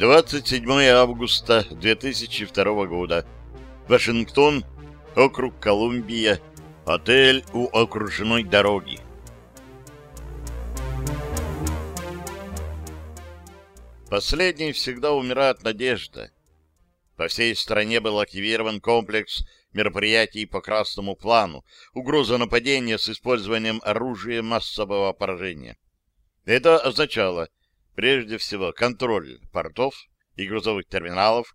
27 августа 2002 года. Вашингтон, округ Колумбия, отель у окружной дороги. Последней всегда умирает надежда. По всей стране был активирован комплекс мероприятий по красному плану, угроза нападения с использованием оружия массового поражения. Это означало, прежде всего, контроль портов и грузовых терминалов,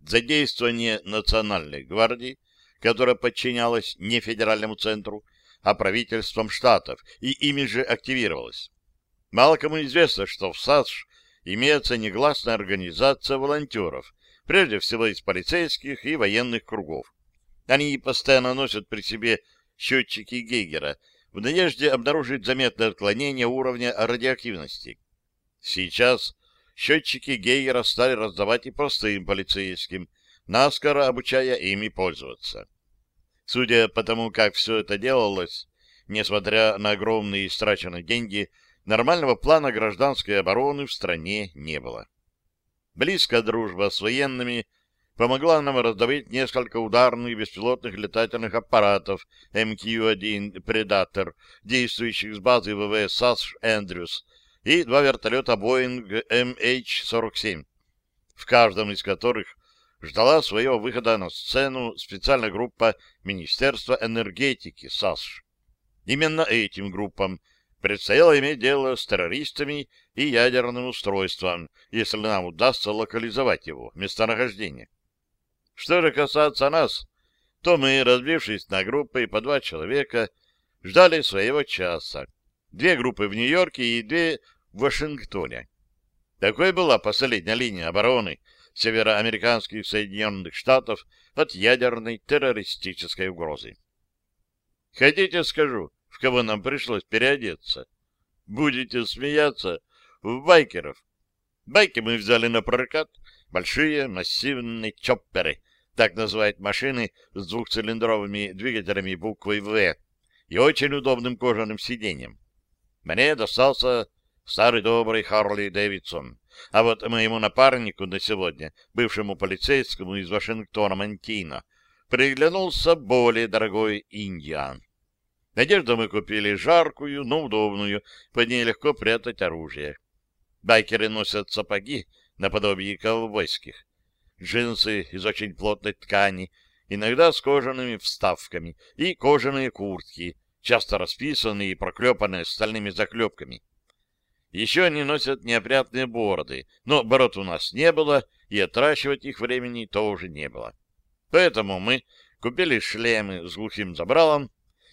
задействование Национальной гвардии, которая подчинялась не федеральному центру, а правительствам штатов, и ими же активировалась. Мало кому известно, что в САСШ имеется негласная организация волонтеров, прежде всего из полицейских и военных кругов. Они постоянно носят при себе счетчики Гейгера в надежде обнаружить заметное отклонение уровня радиоактивности. Сейчас счетчики Гейгера стали раздавать и простым полицейским, наскоро обучая ими пользоваться. Судя по тому, как все это делалось, несмотря на огромные истраченные деньги, нормального плана гражданской обороны в стране не было. Близкая дружба с военными помогла нам раздавить несколько ударных беспилотных летательных аппаратов МК-1 «Предатор», действующих с базы ВВС САС «Эндрюс», и два вертолета Boeing MH-47, в каждом из которых ждала своего выхода на сцену специальная группа Министерства энергетики САСШ. Именно этим группам предстояло иметь дело с террористами и ядерным устройством, если нам удастся локализовать его местонахождение. Что же касается нас, то мы, разбившись на группы по два человека, ждали своего часа. Две группы в Нью-Йорке и две в Вашингтоне. Такой была последняя линия обороны североамериканских Соединенных Штатов от ядерной террористической угрозы. Хотите, скажу, в кого нам пришлось переодеться? Будете смеяться? В байкеров. Байки мы взяли на прокат, большие массивные чопперы, так называют машины с двухцилиндровыми двигателями буквой «В» и очень удобным кожаным сиденьем. Мне достался старый добрый Харли Дэвидсон, а вот моему напарнику на сегодня, бывшему полицейскому из Вашингтона Мантино, приглянулся более дорогой индиан. Одежду мы купили жаркую, но удобную, под ней легко прятать оружие. Байкеры носят сапоги наподобие ковбойских джинсы из очень плотной ткани, иногда с кожаными вставками, и кожаные куртки, часто расписанные и проклепанные стальными заклепками. Еще они носят неопрятные бороды, но бород у нас не было, и отращивать их времени тоже не было. Поэтому мы купили шлемы с глухим забралом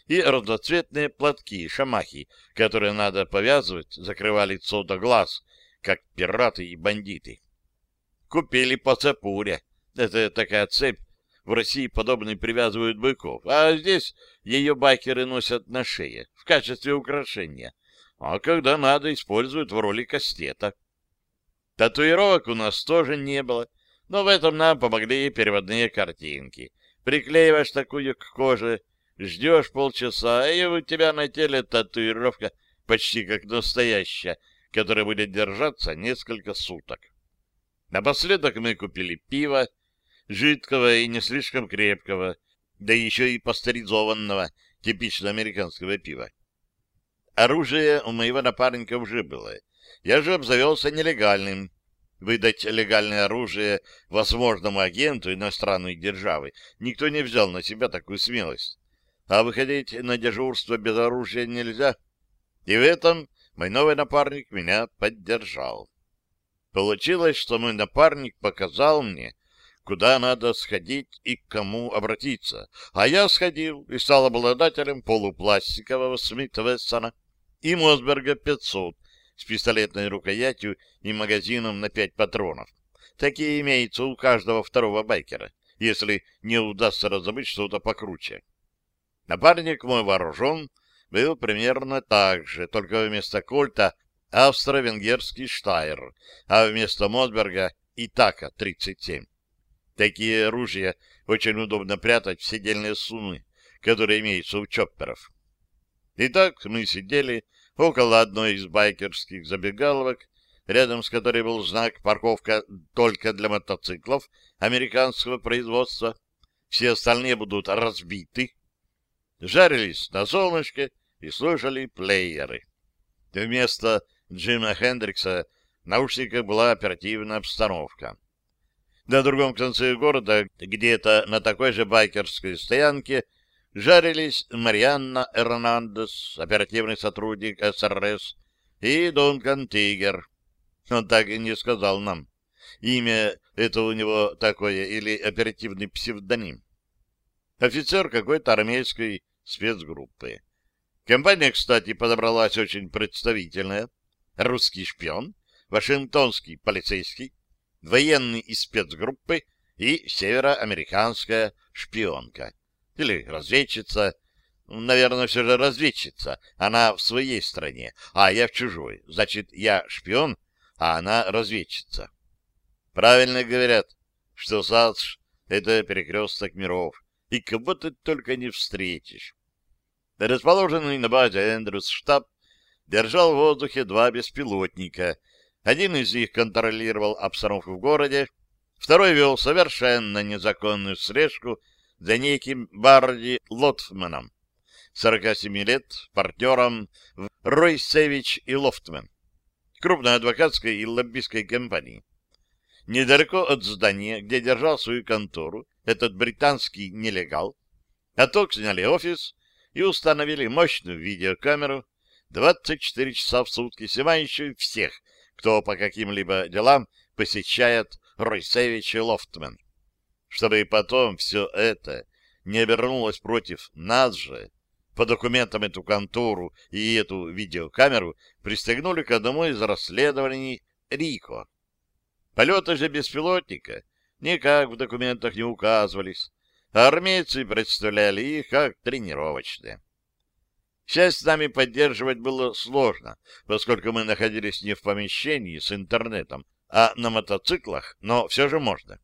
и разноцветные платки, шамахи, которые надо повязывать, закрывая лицо до глаз, как пираты и бандиты купили по цепуре. Это такая цепь. В России подобные привязывают быков, а здесь ее байкеры носят на шее в качестве украшения. А когда надо, используют в роли кастета. Татуировок у нас тоже не было, но в этом нам помогли переводные картинки. Приклеиваешь такую к коже, ждешь полчаса, и у тебя на теле татуировка почти как настоящая, которая будет держаться несколько суток. Напоследок мы купили пиво, жидкого и не слишком крепкого, да еще и пастеризованного, типично американского пива. Оружие у моего напарника уже было. Я же обзавелся нелегальным. Выдать легальное оружие возможному агенту иностранной державы никто не взял на себя такую смелость. А выходить на дежурство без оружия нельзя. И в этом мой новый напарник меня поддержал. Получилось, что мой напарник показал мне, куда надо сходить и к кому обратиться. А я сходил и стал обладателем полупластикового Смит Вессона и Мосберга 500 с пистолетной рукоятью и магазином на 5 патронов. Такие имеются у каждого второго байкера, если не удастся раздобыть что-то покруче. Напарник мой вооружен был примерно так же, только вместо кольта австро-венгерский Штайр, а вместо Мосберга — Итака-37. Такие оружия очень удобно прятать в седельные суммы, которые имеются у чопперов. Итак, мы сидели около одной из байкерских забегаловок, рядом с которой был знак «Парковка только для мотоциклов американского производства». Все остальные будут разбиты. Жарились на солнышке и слушали плееры. Вместо Джима Хендрикса в наушниках была оперативная обстановка. На другом конце города, где-то на такой же байкерской стоянке, жарились Марианна Эрнандес, оперативный сотрудник СРС, и Дункан Тигер. Он так и не сказал нам. Имя это у него такое или оперативный псевдоним. Офицер какой-то армейской спецгруппы. Компания, кстати, подобралась очень представительная. Русский шпион, вашингтонский полицейский, военный из спецгруппы и североамериканская шпионка. Или разведчица. Наверное, все же разведчица. Она в своей стране, а я в чужой. Значит, я шпион, а она разведчица. Правильно говорят, что САДШ — это перекресток миров, и кого ты только не встретишь. Расположенный на базе Эндрюс штаб держал в воздухе два беспилотника. Один из них контролировал обстановку в городе, второй вел совершенно незаконную слежку за неким Барди Лотфманом, 47 лет, партнером в Ройсевич и Лофтман, крупной адвокатской и лоббистской компании. Недалеко от здания, где держал свою контору, этот британский нелегал, отток сняли офис и установили мощную видеокамеру, 24 часа в сутки снимающую всех, кто по каким-либо делам посещает Ройсевич и Лофтман. Чтобы потом все это не обернулось против нас же, по документам эту контору и эту видеокамеру пристегнули к одному из расследований Рико. Полеты же беспилотника никак в документах не указывались, а армейцы представляли их как тренировочные. Связь с нами поддерживать было сложно, поскольку мы находились не в помещении с интернетом, а на мотоциклах, но все же можно.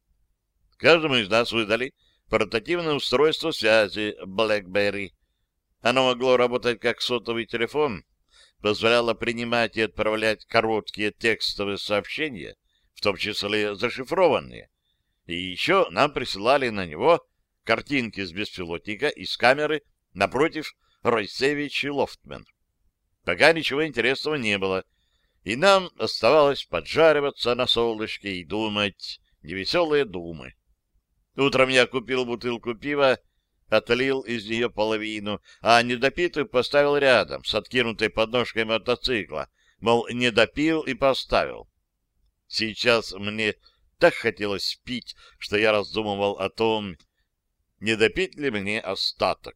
Каждому из нас выдали портативное устройство связи BlackBerry. Оно могло работать как сотовый телефон, позволяло принимать и отправлять короткие текстовые сообщения, в том числе зашифрованные. И еще нам присылали на него картинки с беспилотника из камеры напротив Ройсевич и Лофтмен. Пока ничего интересного не было, и нам оставалось поджариваться на солнышке и думать невеселые думы. Утром я купил бутылку пива, отлил из нее половину, а недопитую поставил рядом с откинутой подножкой мотоцикла, мол, не допил и поставил. Сейчас мне так хотелось пить, что я раздумывал о том, не допить ли мне остаток.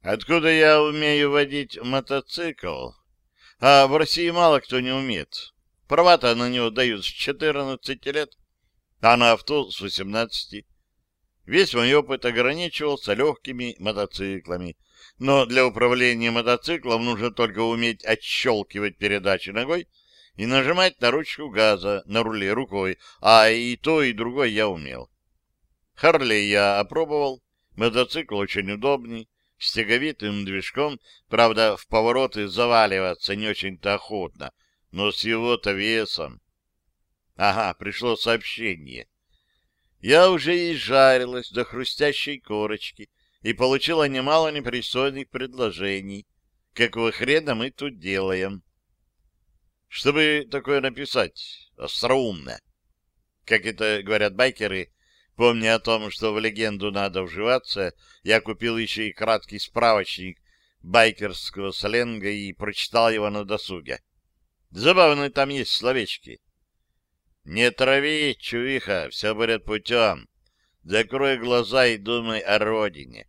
Откуда я умею водить мотоцикл? А в России мало кто не умеет. Права-то на него дают с 14 лет, а на авто с 18. Весь мой опыт ограничивался легкими мотоциклами. Но для управления мотоциклом нужно только уметь отщелкивать передачи ногой и нажимать на ручку газа на руле рукой, а и то, и другое я умел. Харлей я опробовал, мотоцикл очень удобный, с тяговитым движком, правда, в повороты заваливаться не очень-то охотно, но с его-то весом. Ага, пришло сообщение. Я уже и жарилась до хрустящей корочки и получила немало непристойных предложений. Какого хрена мы тут делаем? Чтобы такое написать, остроумно. Как это говорят байкеры, Помня о том, что в легенду надо вживаться, я купил еще и краткий справочник байкерского сленга и прочитал его на досуге. Забавные там есть словечки. «Не трави, чувиха, все будет путем. Закрой глаза и думай о родине».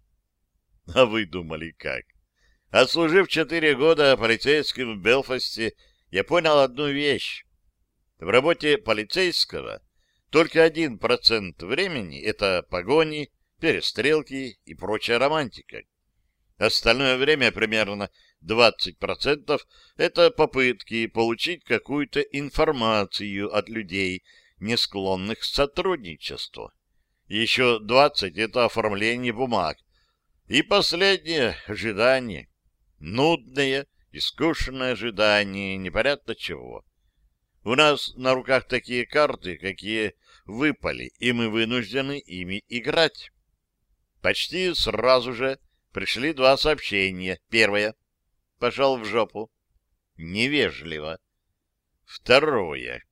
А вы думали как? Отслужив четыре года полицейским в Белфасте, я понял одну вещь. В работе полицейского только один процент времени — это погони, перестрелки и прочая романтика. Остальное время, примерно 20%, это попытки получить какую-то информацию от людей, не склонных к сотрудничеству. Еще 20% — это оформление бумаг. И последнее — ожидание. Нудное и скучное ожидание непонятно чего. У нас на руках такие карты, какие выпали, и мы вынуждены ими играть. Почти сразу же пришли два сообщения. Первое. Пошел в жопу. Невежливо. Второе.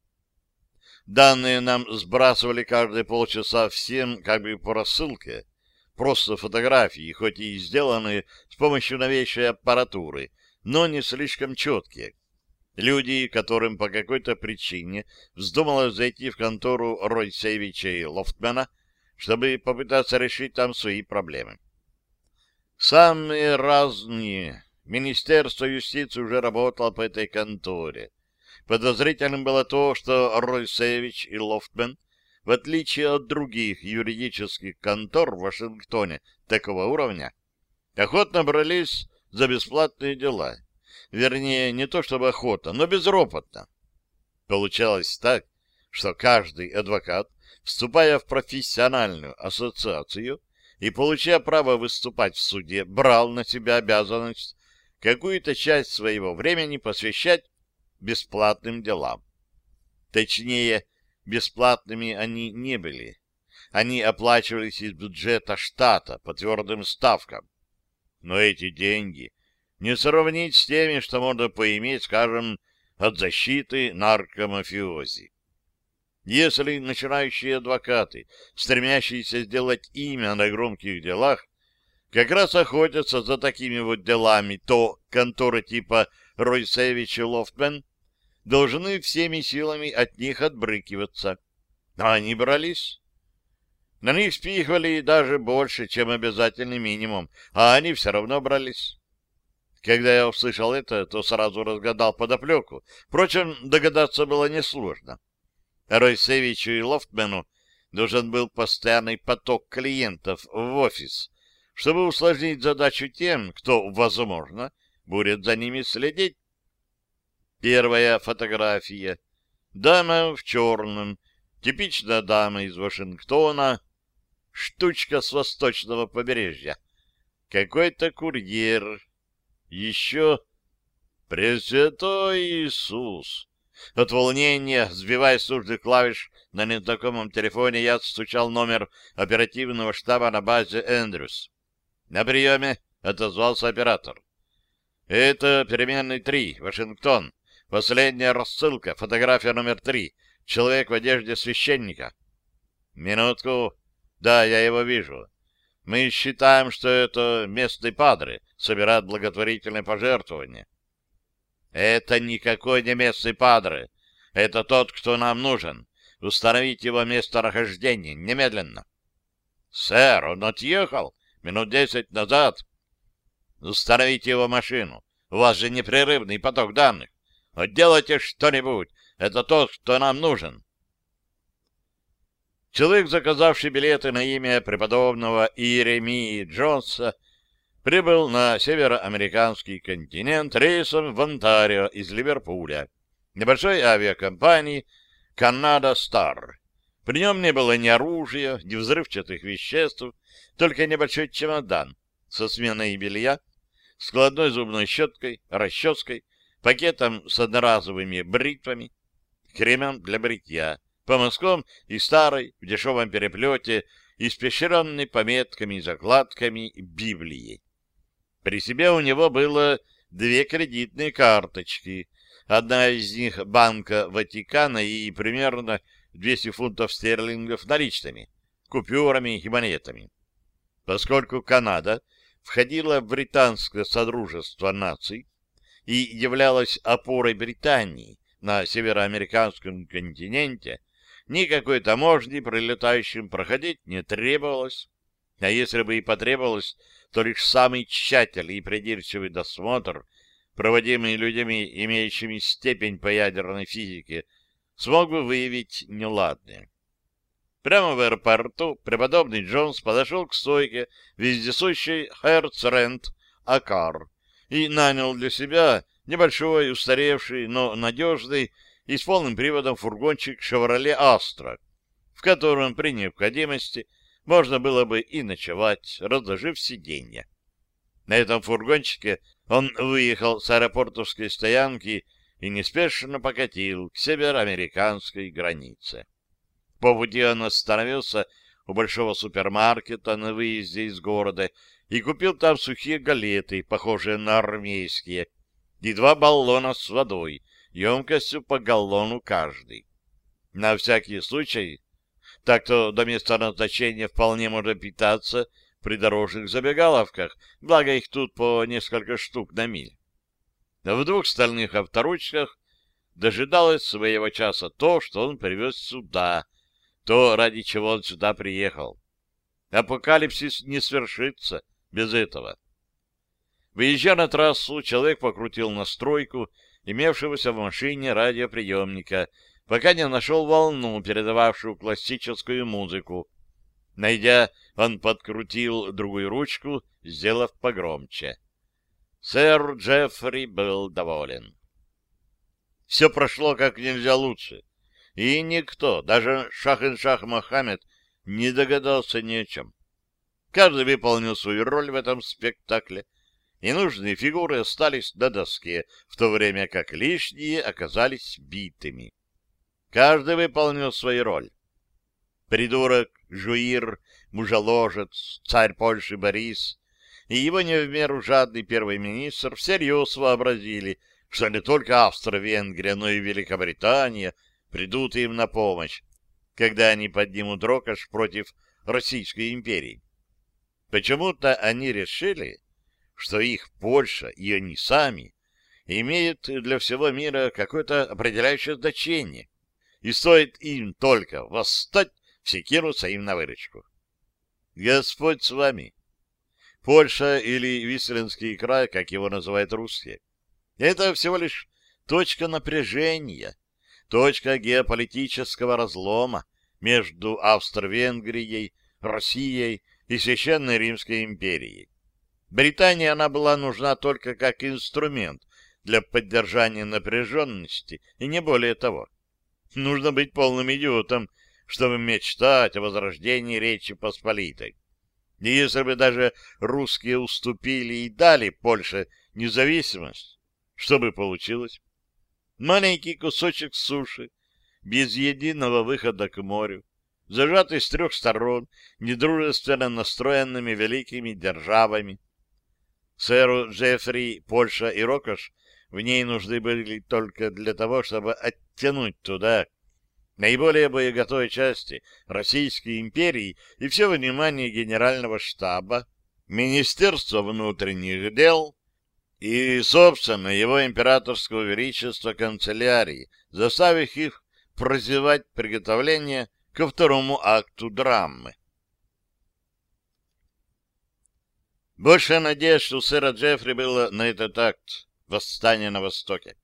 Данные нам сбрасывали каждые полчаса всем как бы по рассылке. Просто фотографии, хоть и сделанные с помощью новейшей аппаратуры, но не слишком четкие. Люди, которым по какой-то причине вздумалось зайти в контору Ройсевича и Лофтмана, чтобы попытаться решить там свои проблемы. Самые разные. Министерство юстиции уже работало по этой конторе. Подозрительным было то, что Ройсевич и Лофтман, в отличие от других юридических контор в Вашингтоне такого уровня, охотно брались за бесплатные дела. Вернее, не то чтобы охота, но безропотно. Получалось так, что каждый адвокат, вступая в профессиональную ассоциацию и получая право выступать в суде, брал на себя обязанность какую-то часть своего времени посвящать бесплатным делам. Точнее, бесплатными они не были. Они оплачивались из бюджета штата по твердым ставкам. Но эти деньги не сравнить с теми, что можно поиметь, скажем, от защиты наркомафиози. Если начинающие адвокаты, стремящиеся сделать имя на громких делах, как раз охотятся за такими вот делами, то конторы типа Ройсевич и Лофтмен должны всеми силами от них отбрыкиваться. А они брались. На них спихивали даже больше, чем обязательный минимум, а они все равно брались. Когда я услышал это, то сразу разгадал подоплеку. Впрочем, догадаться было несложно. Ройсевичу и Лофтмену нужен был постоянный поток клиентов в офис, чтобы усложнить задачу тем, кто, возможно, будет за ними следить. Первая фотография. Дама в черном. Типичная дама из Вашингтона. Штучка с восточного побережья. Какой-то курьер еще «Пресвятой Иисус!» От волнения, сбивая с нужных клавиш на незнакомом телефоне, я стучал номер оперативного штаба на базе Эндрюс. «На приеме!» — отозвался оператор. «Это переменный 3, Вашингтон. Последняя рассылка, фотография номер 3. Человек в одежде священника». «Минутку. Да, я его вижу. Мы считаем, что это местный падре, собирает благотворительные пожертвования. Это никакой не местный падре. Это тот, кто нам нужен. Установить его месторахождение немедленно. Сэр, он отъехал минут десять назад. Установите его машину. У вас же непрерывный поток данных. Отделайте что-нибудь. Это тот, кто нам нужен. Человек, заказавший билеты на имя преподобного Иеремии Джонса, прибыл на североамериканский континент рейсом в Онтарио из Ливерпуля, небольшой авиакомпании «Канада Стар». При нем не было ни оружия, ни взрывчатых веществ, только небольшой чемодан со сменой белья, складной зубной щеткой, расческой, пакетом с одноразовыми бритвами, кремом для бритья, по и старой, в дешевом переплете, испещренной пометками и закладками Библии. При себе у него было две кредитные карточки. Одна из них Банка Ватикана и примерно 200 фунтов стерлингов наличными, купюрами и монетами. Поскольку Канада входила в британское содружество наций и являлась опорой Британии на североамериканском континенте, Никакой таможни прилетающим проходить не требовалось. А если бы и потребовалось, то лишь самый тщательный и придирчивый досмотр, проводимый людьми, имеющими степень по ядерной физике, смог бы выявить неладное. Прямо в аэропорту преподобный Джонс подошел к стойке вездесущей Hertz Акар и нанял для себя небольшой, устаревший, но надежный и с полным приводом фургончик «Шевроле Астра», в котором при необходимости можно было бы и ночевать, разложив сиденья. На этом фургончике Он выехал с аэропортовской стоянки и неспешно покатил к североамериканской границе. По пути он остановился у большого супермаркета на выезде из города и купил там сухие галеты, похожие на армейские, и два баллона с водой, емкостью по галлону каждый. На всякий случай, так-то до места назначения вполне можно питаться при дорожных забегаловках, благо их тут по несколько штук на миль. В двух стальных авторучках дожидалось своего часа то, что он привез сюда, то, ради чего он сюда приехал. Апокалипсис не свершится без этого. Выезжая на трассу, человек покрутил настройку имевшегося в машине радиоприемника, пока не нашел волну, передававшую классическую музыку. Найдя, он подкрутил другую ручку, сделав погромче. Сэр Джеффри был доволен. Все прошло как нельзя лучше, и никто, даже Шах-ин-Шах Мохаммед, не догадался ни о чем. Каждый выполнил свою роль в этом спектакле, и нужные фигуры остались на доске, в то время как лишние оказались битыми. Каждый выполнил свою роль. Придурок, жуир, мужеложец, царь Польши Борис и его не в меру жадный первый министр всерьез вообразили, что не только Австро-Венгрия, но и Великобритания придут им на помощь, когда они поднимут рокош против Российской империи. Почему-то они решили, что их Польша и они сами имеют для всего мира какое-то определяющее значение, и стоит им только восстать, все кинутся им на выручку. Господь с вами. Польша или Висленский край, как его называют русские, это всего лишь точка напряжения, точка геополитического разлома между Австро-Венгрией, Россией и Священной Римской империей. Британии она была нужна только как инструмент для поддержания напряженности, и не более того. Нужно быть полным идиотом, чтобы мечтать о возрождении Речи Посполитой. И если бы даже русские уступили и дали Польше независимость, что бы получилось? Маленький кусочек суши, без единого выхода к морю, зажатый с трех сторон недружественно настроенными великими державами, Сэру Джеффри, Польша и Рокош в ней нужны были только для того, чтобы оттянуть туда наиболее боеготовой части Российской империи и все внимание Генерального штаба, Министерства внутренних дел и, собственно, его императорского величества канцелярии, заставив их прозевать приготовление ко второму акту драмы. Больше надежд у сэра Джеффри было на этот акт восстания на Востоке.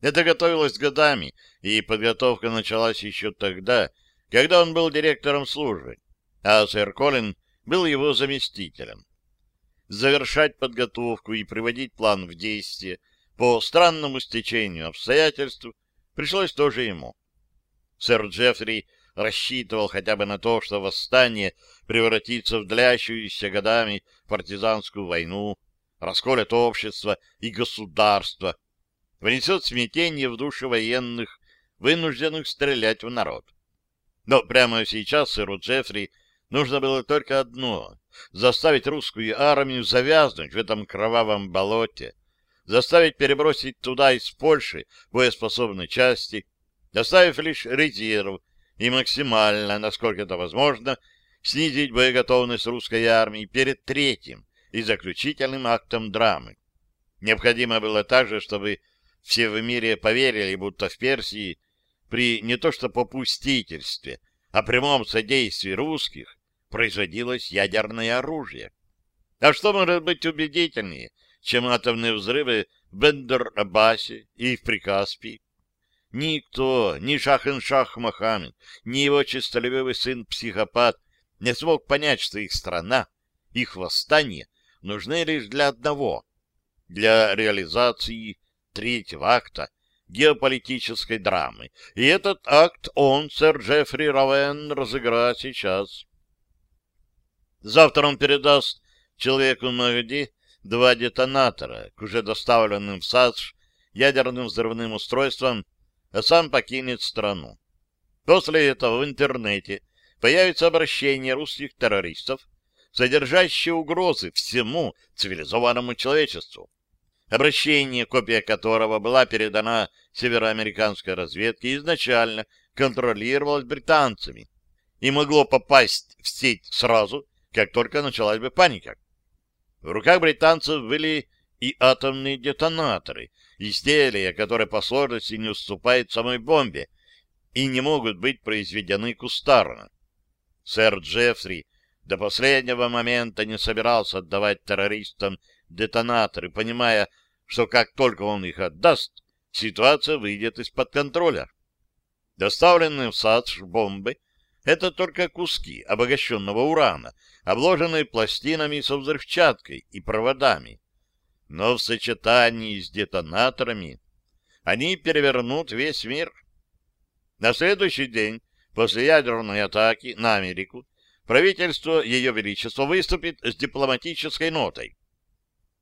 Это готовилось годами, и подготовка началась еще тогда, когда он был директором службы, а сэр Колин был его заместителем. Завершать подготовку и приводить план в действие по странному стечению обстоятельств пришлось тоже ему. Сэр Джеффри рассчитывал хотя бы на то, что восстание превратится в длящуюся годами партизанскую войну, расколет общество и государство, внесет смятение в души военных, вынужденных стрелять в народ. Но прямо сейчас сэру Джеффри нужно было только одно — заставить русскую армию завязнуть в этом кровавом болоте, заставить перебросить туда из Польши боеспособные части, оставив лишь резерв, и максимально, насколько это возможно, снизить боеготовность русской армии перед третьим и заключительным актом драмы. Необходимо было также, чтобы все в мире поверили, будто в Персии при не то что попустительстве, а прямом содействии русских производилось ядерное оружие. А что может быть убедительнее, чем атомные взрывы в Бендер-Абасе и в Прикаспии? Никто, ни Шах-ин-Шах Мохаммед, ни его честолюбивый сын-психопат не смог понять, что их страна, их восстание нужны лишь для одного — для реализации третьего акта геополитической драмы. И этот акт он, сэр Джеффри Равен, разыграет сейчас. Завтра он передаст человеку Магди два детонатора к уже доставленным в САДЖ ядерным взрывным устройствам, а сам покинет страну. После этого в интернете появится обращение русских террористов, содержащее угрозы всему цивилизованному человечеству. Обращение, копия которого была передана североамериканской разведке, изначально контролировалось британцами и могло попасть в сеть сразу, как только началась бы паника. В руках британцев были и атомные детонаторы, изделия, которые по сложности не уступают самой бомбе и не могут быть произведены кустарно. Сэр Джеффри до последнего момента не собирался отдавать террористам детонаторы, понимая, что как только он их отдаст, ситуация выйдет из-под контроля. Доставленные в САДЖ бомбы — это только куски обогащенного урана, обложенные пластинами со взрывчаткой и проводами. Но в сочетании с детонаторами они перевернут весь мир. На следующий день после ядерной атаки на Америку правительство Ее Величества выступит с дипломатической нотой.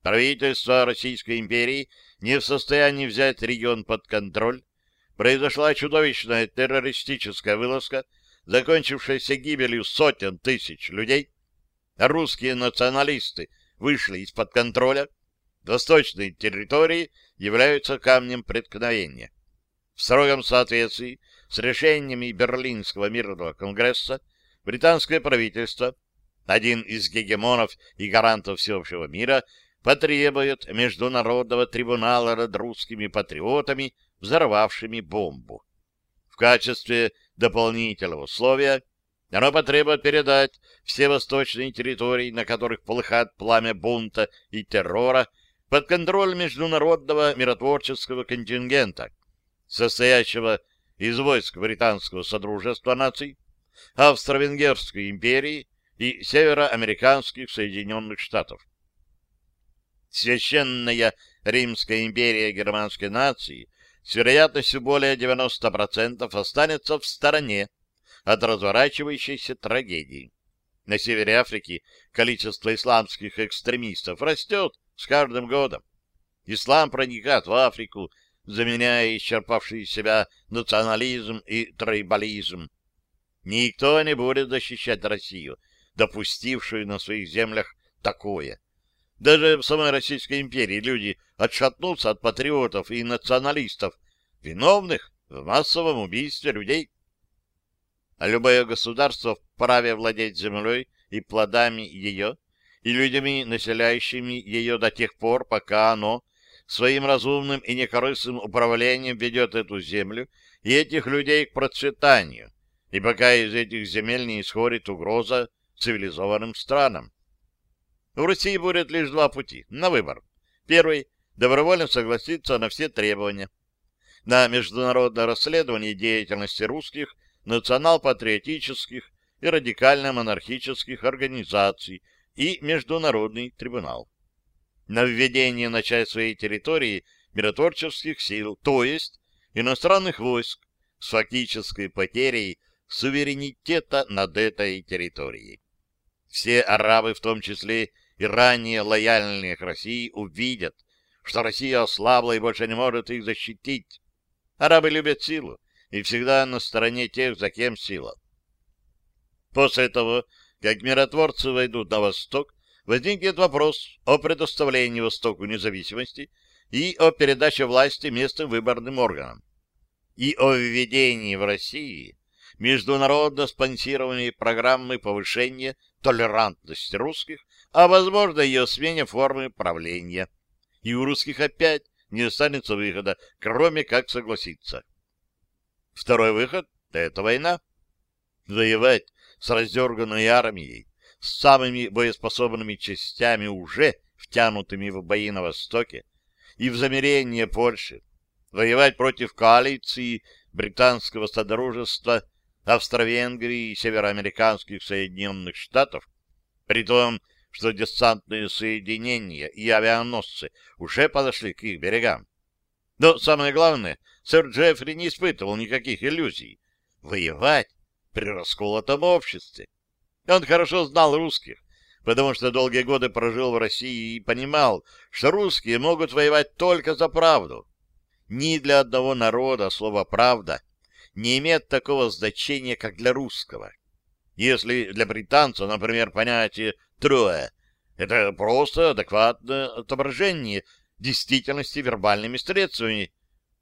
Правительство Российской империи не в состоянии взять регион под контроль. Произошла чудовищная террористическая вылазка, закончившаяся гибелью сотен тысяч людей. Русские националисты вышли из-под контроля. Восточные территории являются камнем преткновения. В строгом соответствии с решениями Берлинского мирного конгресса британское правительство, один из гегемонов и гарантов всеобщего мира, потребует международного трибунала над русскими патриотами, взорвавшими бомбу. В качестве дополнительного условия оно потребует передать все восточные территории, на которых полыхает пламя бунта и террора, под контроль международного миротворческого контингента, состоящего из войск Британского Содружества наций, Австро-Венгерской империи и Североамериканских Соединенных Штатов. Священная Римская империя германской нации с вероятностью более 90% останется в стороне от разворачивающейся трагедии. На севере Африки количество исламских экстремистов растет с каждым годом. Ислам проникает в Африку, заменяя исчерпавший себя национализм и трейбализм. Никто не будет защищать Россию, допустившую на своих землях такое. Даже в самой Российской империи люди отшатнутся от патриотов и националистов, виновных в массовом убийстве людей. А любое государство вправе владеть землей и плодами ее, и людьми, населяющими ее до тех пор, пока оно своим разумным и некорыстным управлением ведет эту землю и этих людей к процветанию, и пока из этих земель не исходит угроза цивилизованным странам. В России будет лишь два пути на выбор. Первый — добровольно согласиться на все требования. На международное расследование деятельности русских национал-патриотических и радикально-монархических организаций и Международный трибунал на введение на часть своей территории миротворческих сил, то есть иностранных войск с фактической потерей суверенитета над этой территорией. Все арабы, в том числе и ранее лояльные к России, увидят, что Россия ослабла и больше не может их защитить. Арабы любят силу и всегда на стороне тех, за кем сила. После того, как миротворцы войдут на восток, возникнет вопрос о предоставлении Востоку независимости и о передаче власти местным выборным органам, и о введении в России международно спонсированной программы повышения толерантности русских, а, возможно, ее смене формы правления. И у русских опять не останется выхода, кроме как согласиться. Второй выход — это война. Воевать с раздерганной армией, с самыми боеспособными частями, уже втянутыми в бои на Востоке, и в замерение Польши, воевать против коалиции британского содружества, Австро-Венгрии и североамериканских Соединенных Штатов, при том, что десантные соединения и авианосцы уже подошли к их берегам. Но самое главное, сэр Джеффри не испытывал никаких иллюзий. Воевать при расколотом обществе. Он хорошо знал русских. потому что долгие годы прожил в России и понимал, что русские могут воевать только за правду. Ни для одного народа слово «правда» не имеет такого значения, как для русского. Если для британца, например, понятие «трое» — это просто адекватное отображение действительности вербальными средствами,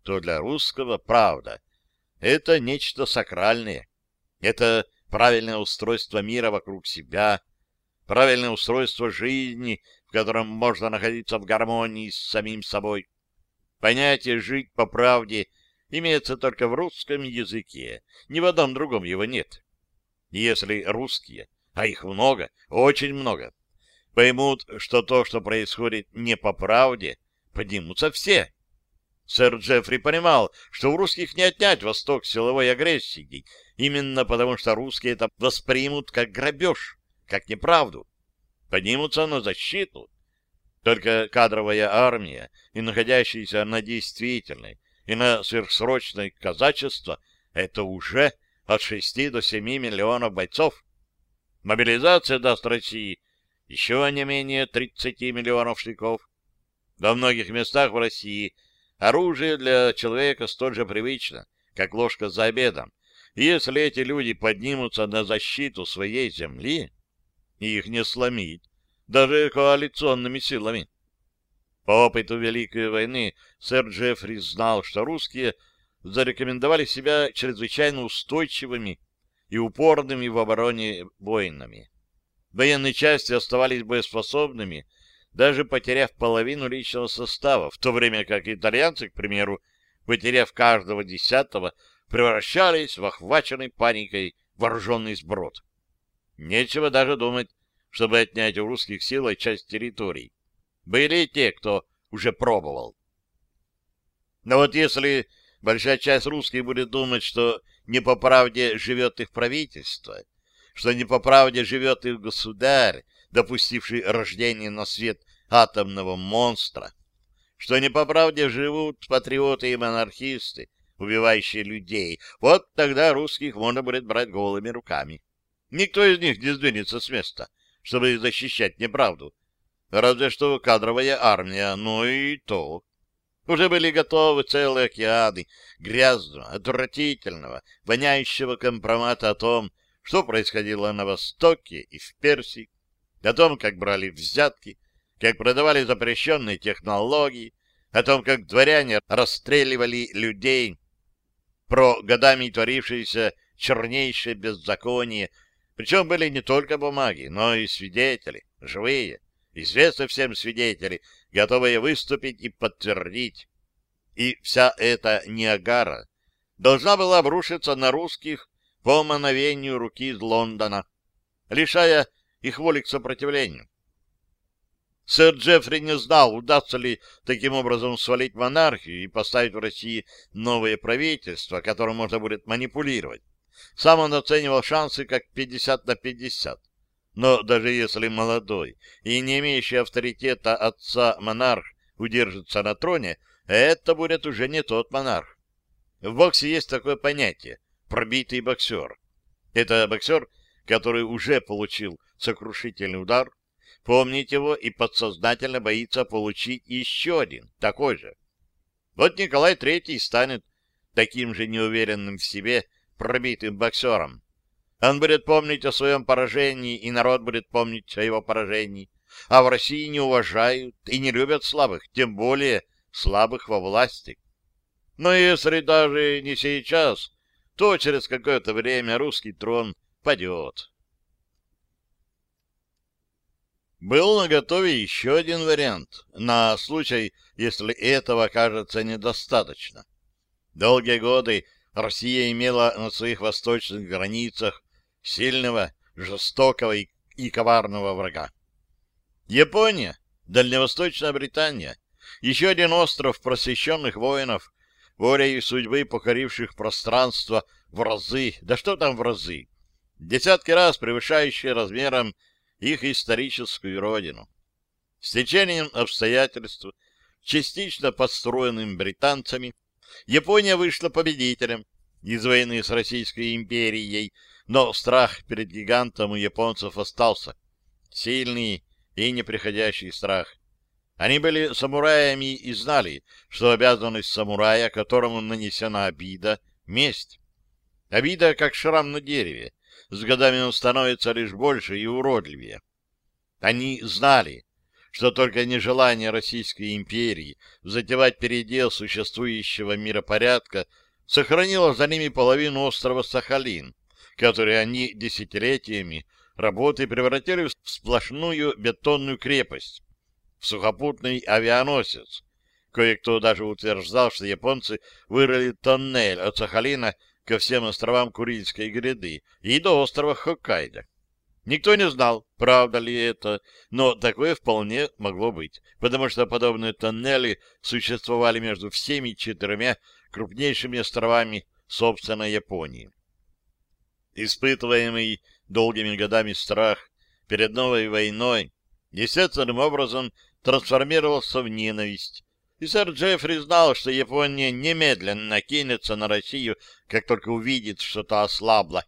то для русского «правда» — это нечто сакральное. Это правильное устройство мира вокруг себя, правильное устройство жизни, в котором можно находиться в гармонии с самим собой. Понятие «жить по правде» имеется только в русском языке, ни в одном другом его нет. Если русские, а их много, очень много, поймут, что то, что происходит не по правде, поднимутся все. Сэр Джеффри понимал, что у русских не отнять восток силовой агрессии, именно потому что русские это воспримут как грабеж, как неправду. Поднимутся на защиту. Только кадровая армия и находящаяся на действительной и на сверхсрочное казачество — это уже от 6 до 7 миллионов бойцов. Мобилизация даст России еще не менее 30 миллионов штыков. Во многих местах в России оружие для человека столь же привычно, как ложка за обедом. И если эти люди поднимутся на защиту своей земли, их не сломить, даже коалиционными силами. По опыту Великой войны сэр Джеффри знал, что русские зарекомендовали себя чрезвычайно устойчивыми и упорными в обороне воинами. Военные части оставались боеспособными, даже потеряв половину личного состава, в то время как итальянцы, к примеру, потеряв каждого десятого, превращались в охваченный паникой вооруженный сброд. Нечего даже думать чтобы отнять у русских силой часть территорий. Были те, кто уже пробовал. Но вот если большая часть русских будет думать, что не по правде живет их правительство, что не по правде живет их государь, допустивший рождение на свет атомного монстра, что не по правде живут патриоты и монархисты, убивающие людей, вот тогда русских можно будет брать голыми руками. Никто из них не сдвинется с места чтобы защищать неправду. Разве что кадровая армия, ну и то. Уже были готовы целые океаны грязного, отвратительного, воняющего компромата о том, что происходило на Востоке и в Персии, о том, как брали взятки, как продавали запрещенные технологии, о том, как дворяне расстреливали людей, про годами творившееся чернейшее беззаконие причем были не только бумаги, но и свидетели, живые, известные всем свидетели, готовые выступить и подтвердить. И вся эта Ниагара должна была обрушиться на русских по мановению руки из Лондона, лишая их воли к сопротивлению. Сэр Джеффри не знал, удастся ли таким образом свалить монархию и поставить в России новое правительство, которым можно будет манипулировать. Сам он оценивал шансы как 50 на 50. Но даже если молодой и не имеющий авторитета отца монарх удержится на троне, это будет уже не тот монарх. В боксе есть такое понятие — пробитый боксер. Это боксер, который уже получил сокрушительный удар, помнит его и подсознательно боится получить еще один, такой же. Вот Николай Третий станет таким же неуверенным в себе, пробитым боксером. Он будет помнить о своем поражении, и народ будет помнить о его поражении. А в России не уважают и не любят слабых, тем более слабых во власти. Но если даже не сейчас, то через какое-то время русский трон падет. Был на готове еще один вариант, на случай, если этого окажется недостаточно. Долгие годы Россия имела на своих восточных границах сильного, жестокого и, и коварного врага. Япония, Дальневосточная Британия, еще один остров просвещенных воинов, волей судьбы покоривших пространство в разы, да что там в разы, десятки раз превышающие размером их историческую родину. С течением обстоятельств, частично подстроенным британцами, Япония вышла победителем из войны с Российской империей, но страх перед гигантом у японцев остался. сильный и неприходящий страх. Они были самураями и знали, что обязанность самурая, которому нанесена обида, — месть. Обида, как шрам на дереве. С годами он становится лишь больше и уродливее. Они знали, что только нежелание Российской империи затевать передел существующего миропорядка сохранило за ними половину острова Сахалин, который они десятилетиями работы превратили в сплошную бетонную крепость, в сухопутный авианосец. Кое-кто даже утверждал, что японцы вырыли тоннель от Сахалина ко всем островам Курильской гряды и до острова Хоккайдо. Никто не знал, правда ли это, но такое вполне могло быть, потому что подобные тоннели существовали между всеми четырьмя крупнейшими островами собственной Японии. Испытываемый долгими годами страх перед новой войной естественным образом трансформировался в ненависть, и сэр Джеффри знал, что Япония немедленно кинется на Россию, как только увидит, что та ослабла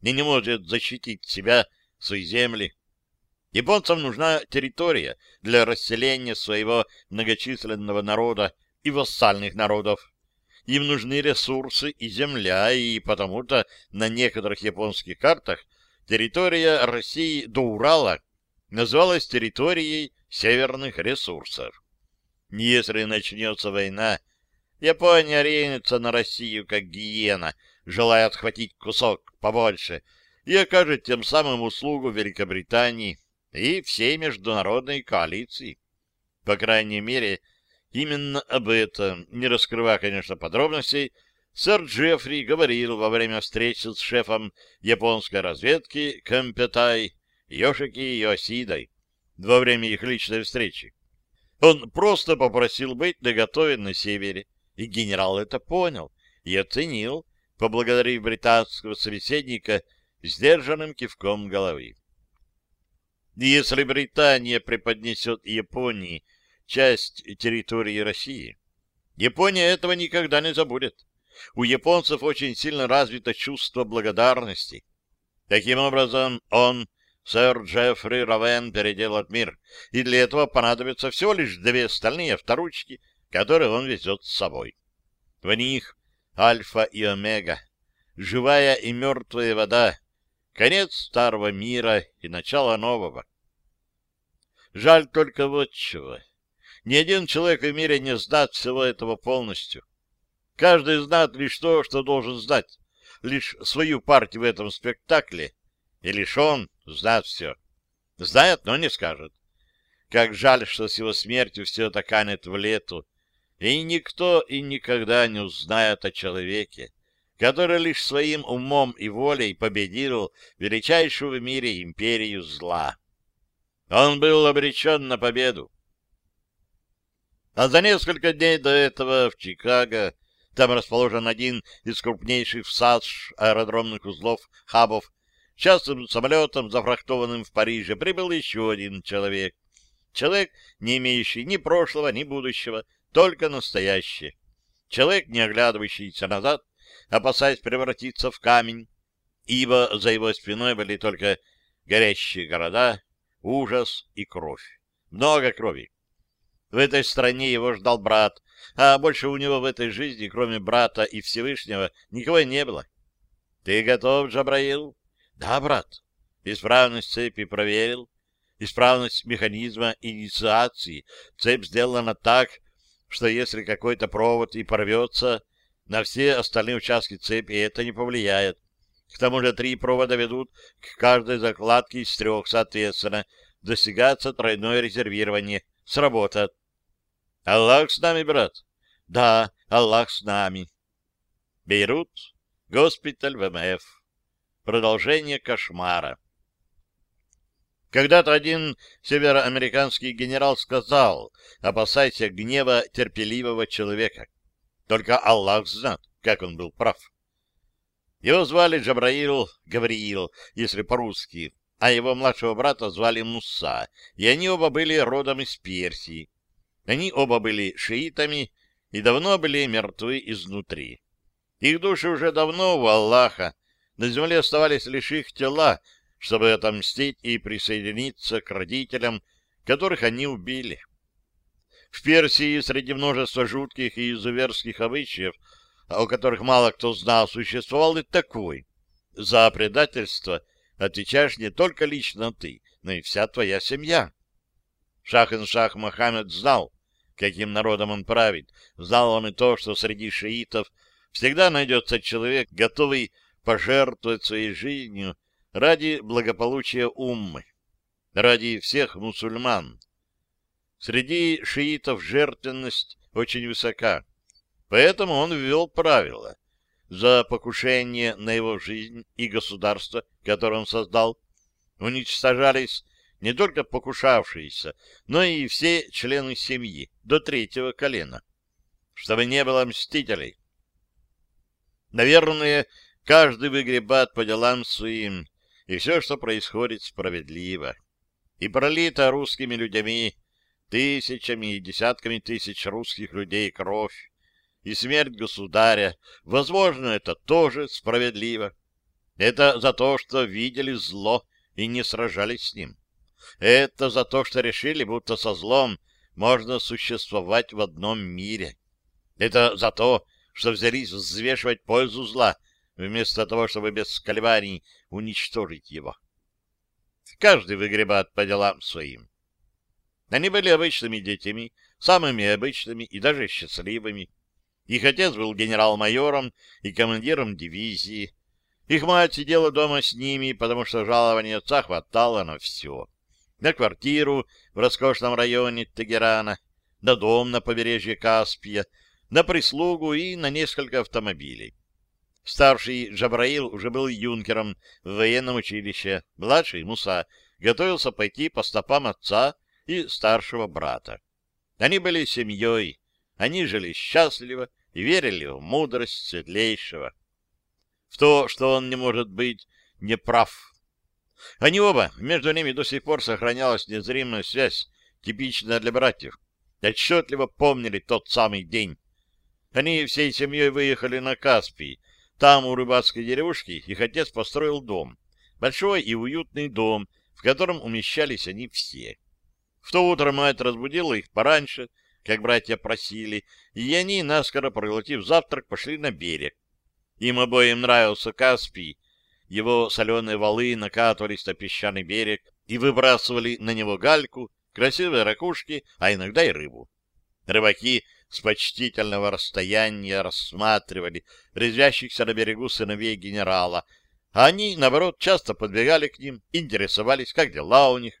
и не может защитить себя свои земли. Японцам нужна территория для расселения своего многочисленного народа и вассальных народов. Им нужны ресурсы и земля, и потому-то на некоторых японских картах территория России до Урала называлась территорией северных ресурсов. Если начнется война, Япония ринется на Россию как гиена, желая отхватить кусок побольше — и окажет тем самым услугу Великобритании и всей международной коалиции. По крайней мере, именно об этом, не раскрывая, конечно, подробностей, сэр Джеффри говорил во время встречи с шефом японской разведки Кэмпетай Йошики Йосидой во время их личной встречи. Он просто попросил быть наготове на севере, и генерал это понял и оценил, поблагодарив британского собеседника сдержанным кивком головы. Если Британия преподнесет Японии часть территории России, Япония этого никогда не забудет. У японцев очень сильно развито чувство благодарности. Таким образом, он, сэр Джеффри Равен, переделает мир, и для этого понадобится всего лишь две стальные авторучки, которые он везет с собой. В них альфа и омега, живая и мертвая вода, Конец старого мира и начало нового. Жаль только вот чего. Ни один человек в мире не знает всего этого полностью. Каждый знает лишь то, что должен знать, лишь свою партию в этом спектакле, и лишь он знает все. Знает, но не скажет. Как жаль, что с его смертью все это канет в лету, и никто и никогда не узнает о человеке, который лишь своим умом и волей победил величайшую в мире империю зла. Он был обречен на победу. А за несколько дней до этого в Чикаго, там расположен один из крупнейших в САСШ аэродромных узлов, хабов, частым самолетом, зафрахтованным в Париже, прибыл еще один человек. Человек, не имеющий ни прошлого, ни будущего, только настоящее. Человек, не оглядывающийся назад, опасаясь превратиться в камень, ибо за его спиной были только горящие города, ужас и кровь. Много крови. В этой стране его ждал брат, а больше у него в этой жизни, кроме брата и Всевышнего, никого не было. — Ты готов, Джабраил? — Да, брат. Исправность цепи проверил. Исправность механизма инициации. Цепь сделана так, что если какой-то провод и порвется, на все остальные участки цепи это не повлияет. К тому же три провода ведут к каждой закладке из трех, соответственно, достигается тройное резервирование. Сработает. Аллах с нами, брат? Да, Аллах с нами. Бейрут, госпиталь ВМФ. Продолжение кошмара. Когда-то один североамериканский генерал сказал, опасайся гнева терпеливого человека. Только Аллах знает, как он был прав. Его звали Джабраил Гавриил, если по-русски, а его младшего брата звали Муса, и они оба были родом из Персии. Они оба были шиитами и давно были мертвы изнутри. Их души уже давно у Аллаха, на земле оставались лишь их тела, чтобы отомстить и присоединиться к родителям, которых они убили. В Персии среди множества жутких и изуверских обычаев, о которых мало кто знал, существовал и такой. За предательство отвечаешь не только лично ты, но и вся твоя семья. Шах-ин-Шах Мохаммед знал, каким народом он правит. Знал он и то, что среди шиитов всегда найдется человек, готовый пожертвовать своей жизнью ради благополучия уммы, ради всех мусульман. Среди шиитов жертвенность очень высока, поэтому он ввел правила. За покушение на его жизнь и государство, которое он создал, уничтожались не только покушавшиеся, но и все члены семьи до третьего колена, чтобы не было мстителей. Наверное, каждый выгребает по делам своим, и все, что происходит, справедливо. И пролито русскими людьми, тысячами и десятками тысяч русских людей кровь, и смерть государя, возможно, это тоже справедливо. Это за то, что видели зло и не сражались с ним. Это за то, что решили, будто со злом можно существовать в одном мире. Это за то, что взялись взвешивать пользу зла, вместо того, чтобы без колебаний уничтожить его. Каждый выгребает по делам своим. Они были обычными детьми, самыми обычными и даже счастливыми. Их отец был генерал-майором и командиром дивизии. Их мать сидела дома с ними, потому что жалования отца хватало на все на квартиру в роскошном районе Тегерана, на дом на побережье Каспия, на прислугу и на несколько автомобилей. Старший Жабраил уже был юнкером в военном училище, младший Муса готовился пойти по стопам отца и старшего брата. Они были семьей, они жили счастливо и верили в мудрость светлейшего. В то, что он не может быть неправ они оба, между ними до сих пор сохранялась незримая связь, типичная для братьев. Отчетливо помнили тот самый день. Они всей семьей выехали на Каспий. Там, у рыбацкой деревушки, их отец построил дом. Большой и уютный дом, в котором умещались они все. В то утро мать разбудила их пораньше, как братья просили, и они, наскоро проглотив завтрак, пошли на берег. Им обоим нравился Каспий, его соленые валы накатывались на песчаный берег и выбрасывали на него гальку, красивые ракушки, а иногда и рыбу. Рыбаки с почтительного расстояния рассматривали резвящихся на берегу сыновей генерала, а они, наоборот, часто подбегали к ним, интересовались, как дела у них.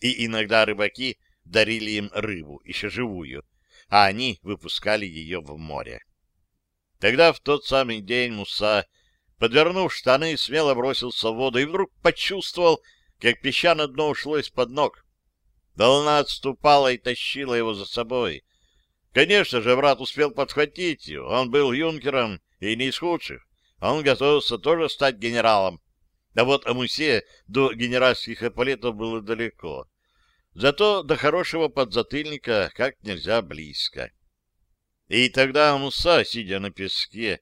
И иногда рыбаки дарили им рыбу, еще живую, а они выпускали ее в море. Тогда в тот самый день Муса подвернув штаны, смело бросился в воду и вдруг почувствовал, как песчаное дно ушло из-под ног. Волна отступала и тащила его за собой. Конечно же, брат успел подхватить его. Он был юнкером и не из худших. Он готовился тоже стать генералом. А вот Амусе до генеральских эполетов было далеко. Зато до хорошего подзатыльника как нельзя близко. И тогда Амуса, сидя на песке,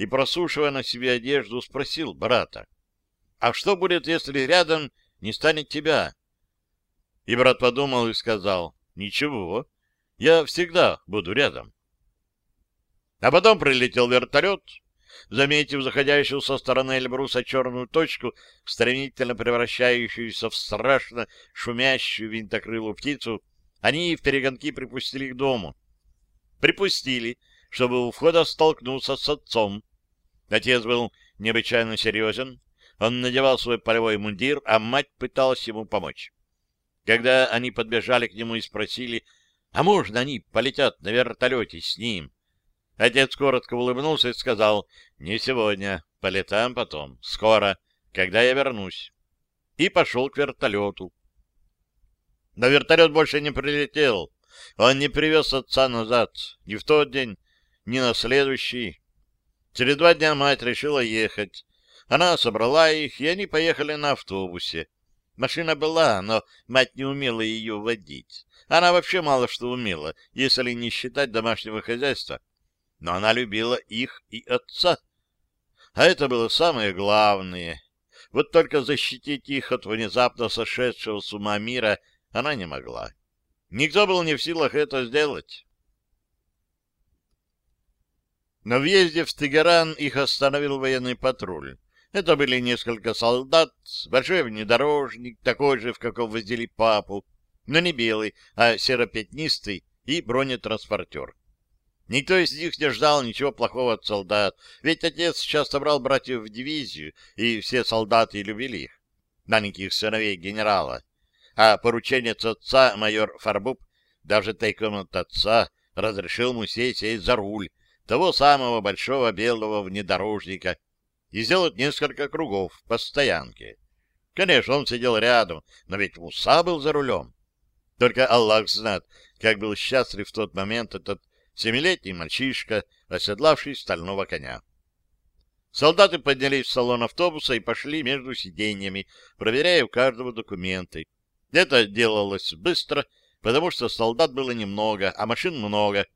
и, просушивая на себе одежду, спросил брата, «А что будет, если рядом не станет тебя?» И брат подумал и сказал, «Ничего, я всегда буду рядом». А потом прилетел вертолет, заметив заходящую со стороны Эльбруса черную точку, стремительно превращающуюся в страшно шумящую винтокрылую птицу, они в перегонки припустили к дому. Припустили, чтобы у входа столкнуться с отцом, Отец был необычайно серьезен. Он надевал свой полевой мундир, а мать пыталась ему помочь. Когда они подбежали к нему и спросили, а можно они полетят на вертолете с ним? Отец коротко улыбнулся и сказал, не сегодня, полетаем потом, скоро, когда я вернусь. И пошел к вертолету. Но вертолет больше не прилетел. Он не привез отца назад ни в тот день, ни на следующий. Через два дня мать решила ехать. Она собрала их, и они поехали на автобусе. Машина была, но мать не умела ее водить. Она вообще мало что умела, если не считать домашнего хозяйства. Но она любила их и отца. А это было самое главное. Вот только защитить их от внезапно сошедшего с ума мира она не могла. Никто был не в силах это сделать. На въезде в Тегеран их остановил военный патруль. Это были несколько солдат, большой внедорожник, такой же, в каком возили папу, но не белый, а серопятнистый и бронетранспортер. Никто из них не ждал ничего плохого от солдат, ведь отец часто брал братьев в дивизию, и все солдаты любили их, маленьких сыновей генерала. А порученец отца, майор Фарбуб, даже тайком от отца, разрешил Мусей сесть за руль того самого большого белого внедорожника и сделать несколько кругов по стоянке. Конечно, он сидел рядом, но ведь Муса был за рулем. Только Аллах знает, как был счастлив в тот момент этот семилетний мальчишка, оседлавший стального коня. Солдаты поднялись в салон автобуса и пошли между сиденьями, проверяя у каждого документы. Это делалось быстро, потому что солдат было немного, а машин много,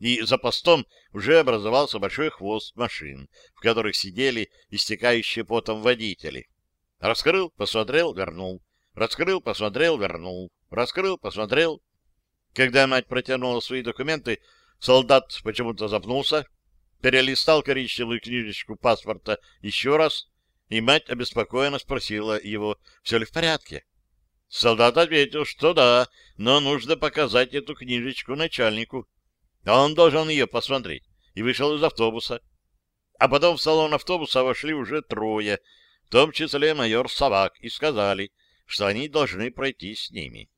и за постом уже образовался большой хвост машин, в которых сидели истекающие потом водители. Раскрыл, посмотрел, вернул. Раскрыл, посмотрел, вернул. Раскрыл, посмотрел. Когда мать протянула свои документы, солдат почему-то запнулся, перелистал коричневую книжечку паспорта еще раз, и мать обеспокоенно спросила его, все ли в порядке. Солдат ответил, что да, но нужно показать эту книжечку начальнику. Он должен ее посмотреть, и вышел из автобуса. А потом в салон автобуса вошли уже трое, в том числе майор Савак, и сказали, что они должны пройти с ними.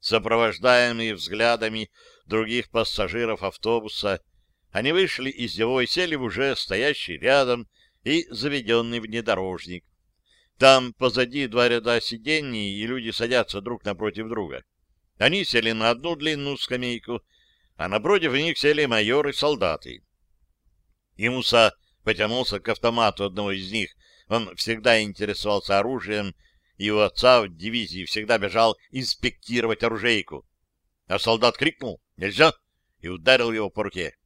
Сопровождаемые взглядами других пассажиров автобуса, они вышли из него и сели в уже стоящий рядом и заведенный внедорожник. Там позади два ряда сидений, и люди садятся друг напротив друга. Они сели на одну длинную скамейку, а напротив них сели майоры и солдаты. И Муса потянулся к автомату одного из них. Он всегда интересовался оружием и у отца в дивизии всегда бежал инспектировать оружейку. А солдат крикнул «Нельзя!» и ударил его по руке.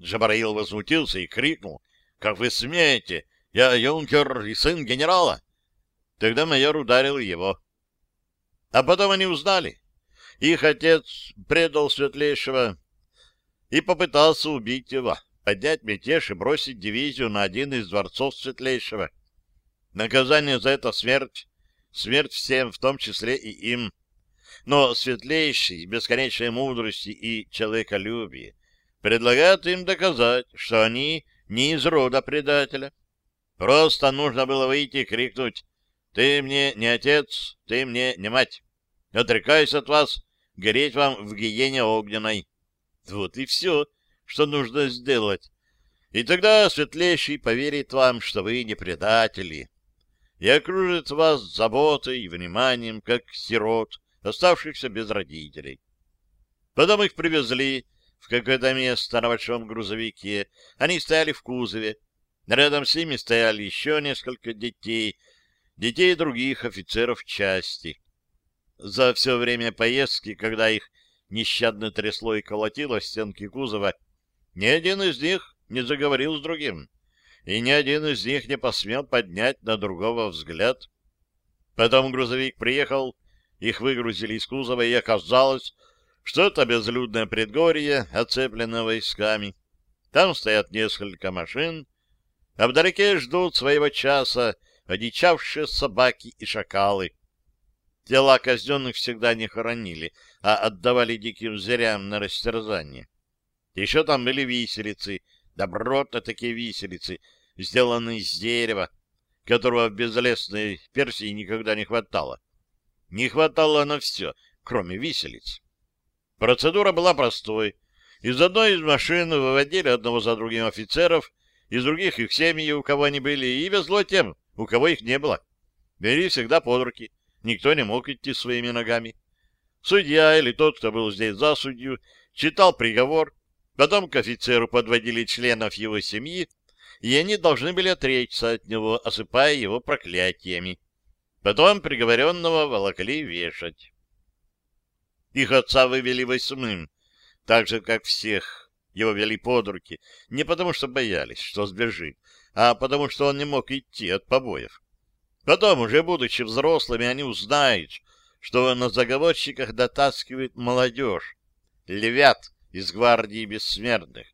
Джабраил возмутился и крикнул «Как вы смеете? Я юнкер и сын генерала!» Тогда майор ударил его. А потом они узнали. Их отец предал светлейшего и попытался убить его, поднять мятеж и бросить дивизию на один из дворцов светлейшего. Наказание за это смерть, смерть всем, в том числе и им. Но светлейший, бесконечной мудрости и человеколюбие предлагает им доказать, что они не из рода предателя. Просто нужно было выйти и крикнуть «Ты мне не отец, ты мне не мать. Отрекаюсь от вас, гореть вам в гиене огненной». Вот и все, что нужно сделать. И тогда светлейший поверит вам, что вы не предатели и окружит вас заботой и вниманием, как сирот, оставшихся без родителей. Потом их привезли в какое-то место на большом грузовике. Они стояли в кузове. Рядом с ними стояли еще несколько детей, детей других офицеров части. За все время поездки, когда их нещадно трясло и колотило стенки кузова, ни один из них не заговорил с другим и ни один из них не посмел поднять на другого взгляд. Потом грузовик приехал, их выгрузили из кузова, и оказалось, что это безлюдное предгорье, оцепленное войсками. Там стоят несколько машин, а вдалеке ждут своего часа одичавшие собаки и шакалы. Тела казненных всегда не хоронили, а отдавали диким зверям на растерзание. Еще там были виселицы, добротно такие виселицы, сделанный из дерева, которого в безлесной Персии никогда не хватало. Не хватало на все, кроме виселиц. Процедура была простой. Из одной из машин выводили одного за другим офицеров, из других их семьи, у кого они были, и везло тем, у кого их не было. Бери всегда под руки, никто не мог идти своими ногами. Судья или тот, кто был здесь за судью, читал приговор, потом к офицеру подводили членов его семьи, и они должны были отречься от него, осыпая его проклятиями. Потом приговоренного волокли вешать. Их отца вывели восьмым, так же, как всех. Его вели под руки, не потому что боялись, что сбежит, а потому что он не мог идти от побоев. Потом, уже будучи взрослыми, они узнают, что на заговорщиках дотаскивает молодежь, левят из гвардии бессмертных.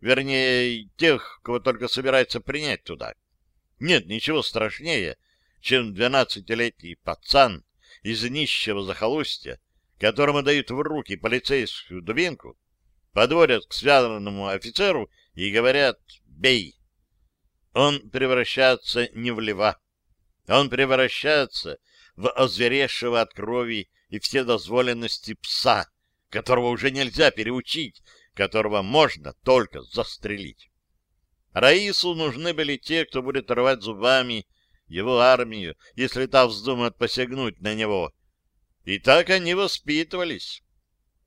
Вернее, тех, кого только собирается принять туда. Нет ничего страшнее, чем двенадцатилетний пацан из нищего захолустья, которому дают в руки полицейскую дубинку, подводят к связанному офицеру и говорят «бей». Он превращается не в льва, он превращается в озверевшего от крови и вседозволенности пса, которого уже нельзя переучить, которого можно только застрелить. Раису нужны были те, кто будет рвать зубами его армию, если та вздумает посягнуть на него. И так они воспитывались.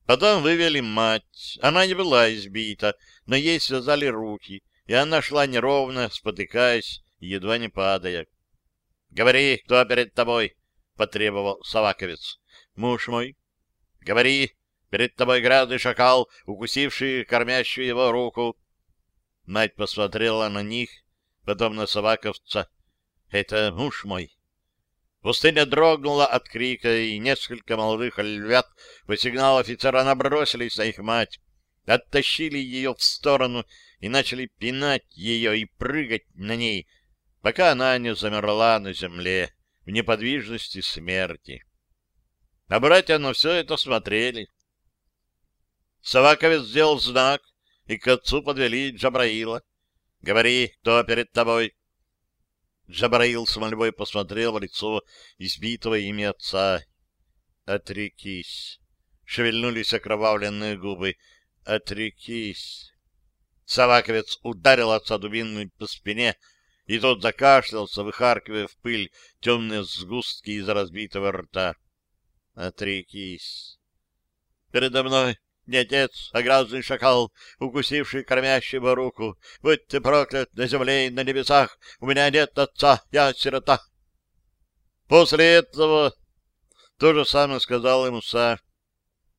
Потом вывели мать. Она не была избита, но ей связали руки, и она шла неровно, спотыкаясь, едва не падая. — Говори, кто перед тобой? — потребовал Саваковец. — Муж мой. — Говори, перед тобой грязный шакал, укусивший кормящую его руку. Мать посмотрела на них, потом на Саваковца. — Это муж мой. Пустыня дрогнула от крика, и несколько молодых львят по сигналу офицера набросились на их мать, оттащили ее в сторону и начали пинать ее и прыгать на ней, пока она не замерла на земле в неподвижности смерти. А братья на все это смотрели. Саваковец сделал знак, и к отцу подвели Джабраила. — Говори, кто перед тобой? Джабраил с мольбой посмотрел в лицо избитого ими отца. «Отрекись!» — шевельнулись окровавленные губы. «Отрекись!» Саваковец ударил отца дубиной по спине, и тот закашлялся, выхаркивая в пыль темные сгустки из разбитого рта. «Отрекись!» «Передо мной не отец, а грязный шакал, укусивший кормящего руку. Будь ты проклят на земле и на небесах, у меня нет отца, я сирота. После этого то же самое сказал ему Са.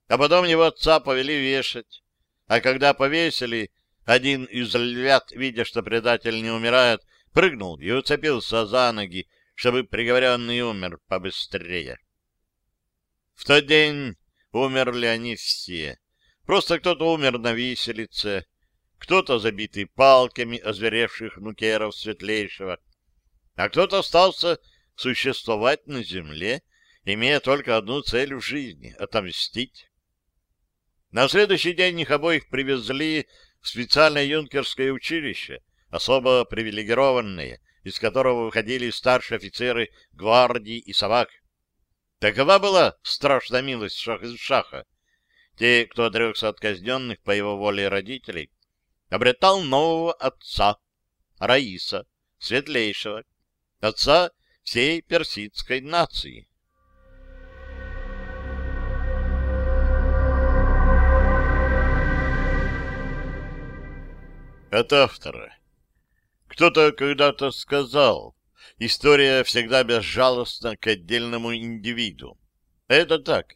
А потом его отца повели вешать. А когда повесили, один из львят, видя, что предатель не умирает, прыгнул и уцепился за ноги, чтобы приговоренный умер побыстрее. В тот день умерли они все. Просто кто-то умер на виселице, кто-то забитый палками озверевших нукеров светлейшего, а кто-то остался существовать на земле, имея только одну цель в жизни — отомстить. На следующий день их обоих привезли в специальное юнкерское училище, особо привилегированное, из которого выходили старшие офицеры гвардии и собак. Такова была страшная милость шах-шаха. Те, кто отрекся от казненных по его воле родителей, обретал нового отца, Раиса, светлейшего, отца всей персидской нации. От автора. Кто-то когда-то сказал, история всегда безжалостна к отдельному индивиду. Это так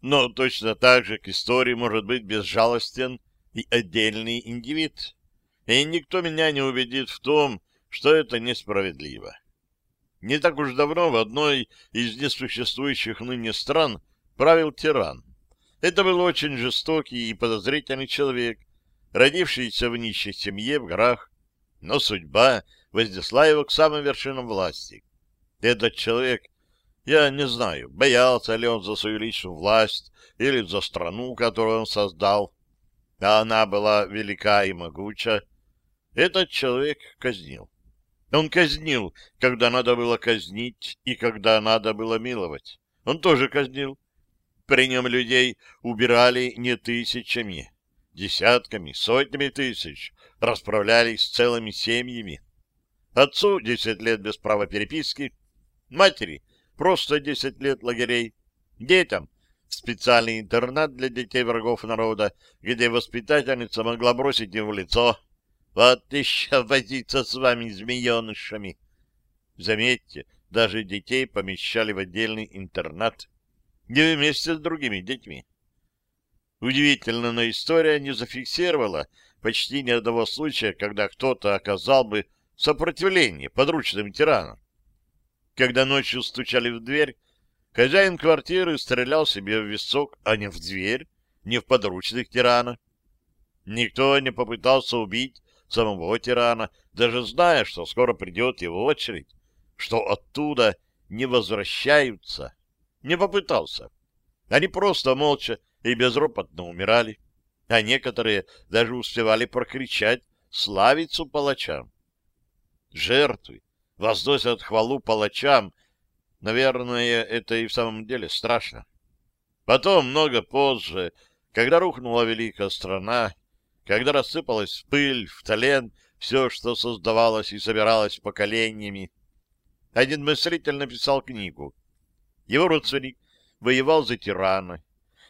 но точно так же к истории может быть безжалостен и отдельный индивид. И никто меня не убедит в том, что это несправедливо. Не так уж давно в одной из несуществующих ныне стран правил тиран. Это был очень жестокий и подозрительный человек, родившийся в нищей семье в горах, но судьба вознесла его к самым вершинам власти. Этот человек я не знаю, боялся ли он за свою личную власть или за страну, которую он создал. А она была велика и могуча. Этот человек казнил. Он казнил, когда надо было казнить и когда надо было миловать. Он тоже казнил. При нем людей убирали не тысячами, десятками, сотнями тысяч, расправлялись с целыми семьями. Отцу десять лет без права переписки, матери просто 10 лет лагерей, детям специальный интернат для детей врагов народа, где воспитательница могла бросить им в лицо «Вот еще возиться с вами, змеенышами!» Заметьте, даже детей помещали в отдельный интернат, не вместе с другими детьми. Удивительно, но история не зафиксировала почти ни одного случая, когда кто-то оказал бы сопротивление подручным тиранам. когда ночью стучали в дверь, хозяин квартиры стрелял себе в висок, а не в дверь, не в подручных тирана. Никто не попытался убить самого тирана, даже зная, что скоро придет его очередь, что оттуда не возвращаются. Не попытался. Они просто молча и безропотно умирали, а некоторые даже успевали прокричать славицу палачам. Жертвы возносят хвалу палачам. Наверное, это и в самом деле страшно. Потом, много позже, когда рухнула великая страна, когда рассыпалась в пыль, в тлен все, что создавалось и собиралось поколениями, один мыслитель написал книгу. Его родственник воевал за тирана.